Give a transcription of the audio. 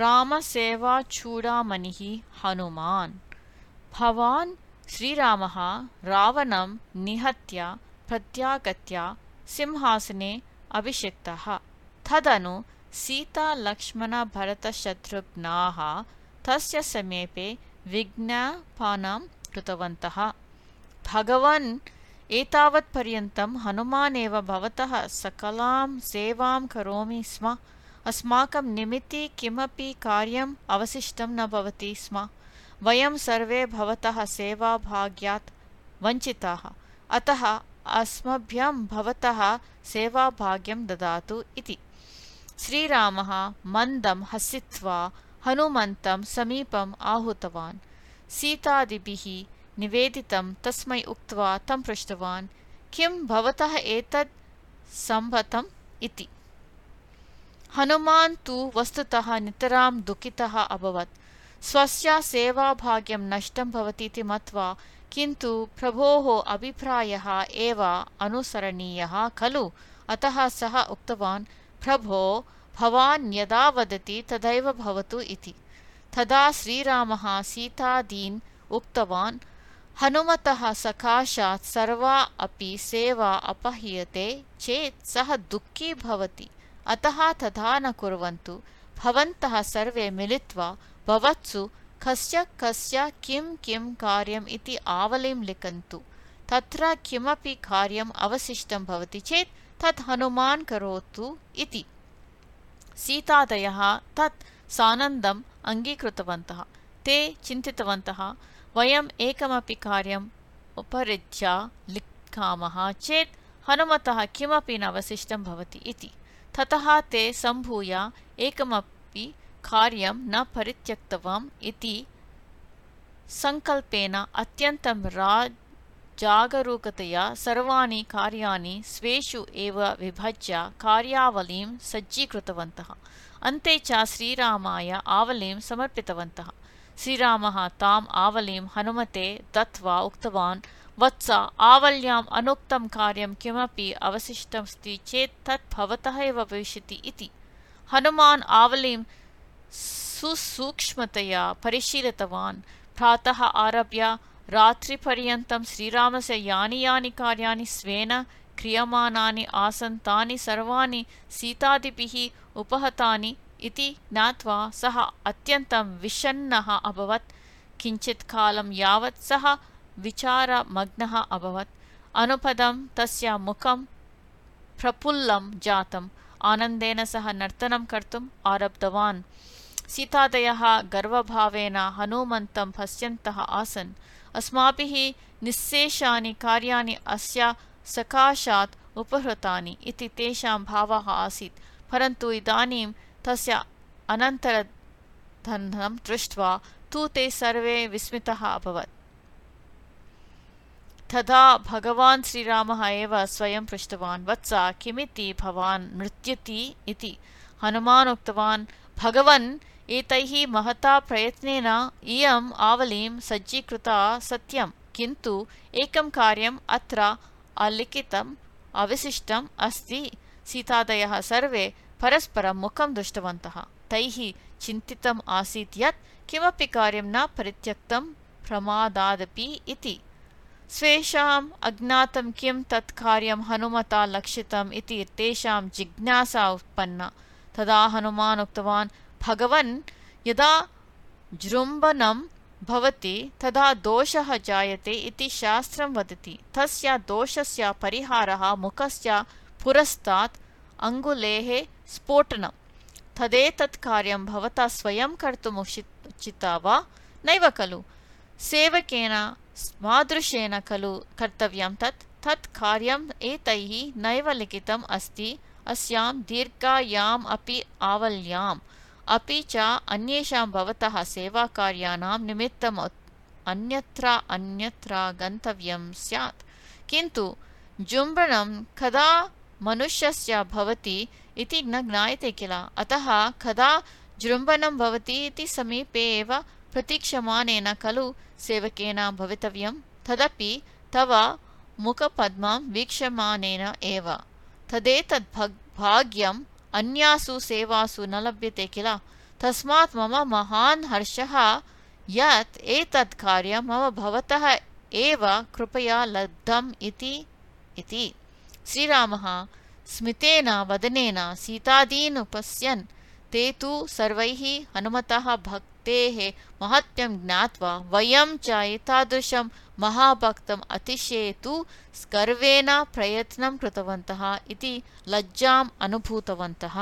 रामसेवाचूडामणिः हनुमान्। भवान् श्रीरामः रावणं निहत्य प्रत्यागत्य सिंहासने अभिषिक्तः। तदनु सीतालक्ष्मणभरतशत्रुघ्नाः तस्य समीपे विज्ञापनं कृतवन्तः। भगवन् एतावत्पर्यन्तं हनुमान् एव भवतः सकलां सेवां करोमि स्म अस्माकं निमित्ते किमपि कार्यम् अवशिष्टं न भवति स्म। वयं सर्वे भवतः सेवाभाग्यात् वञ्चिताः। अतः अस्मभ्यं भवतः सेवाभाग्यं ददातु इति। श्रीरामः मन्दं हसित्वा हनुमन्तं समीपम् आहूतवान्। सीतादिभिः निवेदितं तस्मै उक्त्वा तं पृष्टवान्। किं भवतः एतत् सम्भतम् इति हनुमान् तु वस्तुतः नितरां दुःखितः अभवत्। स्वस्य सेवाभाग्यं नष्टं भवतीति मत्वा किन्तु प्रभोः अभिप्रायः एव अनुसरणीयः खलु। अतः सः उक्तवान् प्रभो भवान् यदा वदति तदैव भवतु इति। तदा श्रीरामः सीतादीन् उक्तवान् हनुमतः सकाशात् सर्वा अपि सेवा अपह्रियते चेत् सः दुःखी भवति अतः तथा न कुर्वन्तु। भवन्तः सर्वे मिलित्वा भवत्सु कस्य कस्य किं किं कार्यम् इति आवलिं लिखन्तु। तत्र किमपि कार्यम् अवशिष्टं भवति चेत् तत् हनुमान् करोतु इति। सीतादयः तत् सानन्दम् अङ्गीकृतवन्तः। ते चिन्तितवन्तः वयम् एकमपि कार्यम् उपरिज्य लिखामः चेत् हनुमतः किमपि न अवशिष्टं भवति इति ततः ते सम्भूय एकमपि कार्यं न परित्यक्तवान् इति सङ्कल्पेन अत्यन्तं जागरूकतया सर्वाणि कार्याणि स्वेषु एव विभज्य कार्यावलीं सज्जीकृतवन्तः। अन्ते च श्रीरामाय आवलीं समर्पितवन्तः। श्रीरामः ताम् आवलीं हनुमते दत्त्वा उक्तवान् वत्स आवल्याम् अनुक्तं कार्यं किमपि अवशिष्टमस्ति चेत् तत् भवतः एव भविष्यति इति। हनुमान् आवलीं सुसूक्ष्मतया परिशीलितवान्। प्रातः आरभ्य रात्रिपर्यन्तं श्रीरामस्य यानि यानि कार्याणि स्वेन क्रियमाणानि आसन् तानि सर्वाणि सीतादिभिः उपहतानि इति ज्ञात्वा सः अत्यन्तं विषण्णः अभवत्। किञ्चित् कालं यावत् सः विचारमग्नः अभवत्। अनुपदं तस्य मुखं प्रफुल्लं जातम्। आनन्देन सह नर्तनं कर्तुम् आरब्धवान्। सीतादयः गर्वभावेन हनूमन्तं पश्यन्तः आसन्। अस्माभिः निःशेषानि कार्याणि अस्य सकाशात् उपहृतानि इति तेषां भावः आसीत्। परन्तु इदानीं तस्य अनन्तरधनं दृष्ट्वा तु ते सर्वे विस्मितः अभवत्। तदा भगवान् श्रीरामः एव स्वयं पृष्टवान् वत्स किमिति भवान् मृत्युति इति। हनुमान् उक्तवान् भगवन् एतैः महता प्रयत्नेन इयम् आवलीं सज्जीकृता सत्यं किन्तु एकं कार्यम् अत्र अलिखितम् अवशिष्टम् अस्ति। सीतादयः सर्वे परस्परं मुखं दृष्टवन्तः। तैः चिन्तितम् आसीत् यत् किमपि कार्यं न परित्यक्तं प्रमादादपि इति स्वेषाम् अज्ञातं किं तत् कार्यं हनुमता लक्षितम् इति तेषां जिज्ञासा उत्पन्ना। तदा हनुमान् उक्तवान् भगवन् यदा जृम्भनं भवति तदा दोषः जायते इति शास्त्रं वदति। तस्य दोषस्य परिहारः मुखस्य पुरस्तात् अङ्गुलेः स्फोटनं। तदेतत् कार्यं भवता स्वयं कर्तुम् उचिता वा? नैव खलु। सेवकेन मादृशेन खलु कर्तव्यं तत् तत् कार्यम् एतैः नैव लिखितम् अस्ति अस्यां दीर्घायाम् अपि आवल्याम्। अपि च अन्येषां भवतः सेवाकार्याणां निमित्तम् अन्यत्र अन्यत्र गन्तव्यं स्यात्। किन्तु जुम्बनं कदा मनुष्यस्य भवति इति न ज्ञायते किल? अतः कदा जृम्बनं भवति इति समीपे एव प्रतीक्षमाणेन खलु सेवकेन भवितव्यं। तदपि तव मुखपद्मं वीक्षमाणेन एव। तदेतद् भाग्यं अन्यासु सेवासु न लभ्यते किल? तस्मात् मम महान् हर्षः यत् एतत् कार्यं मम भवतः एव कृपया लब्धम् इति इति। श्रीरामः स्मितेन वदनेन सीतादीन् उपश्यन् ते तु सर्वैः हनुमतः भक्तेः महत्त्वं ज्ञात्वा वयं च एतादृशं महाभक्तम् अतिशयतु गर्वेण प्रयत्नं कृतवन्तः इति लज्जाम् अनुभूतवन्तः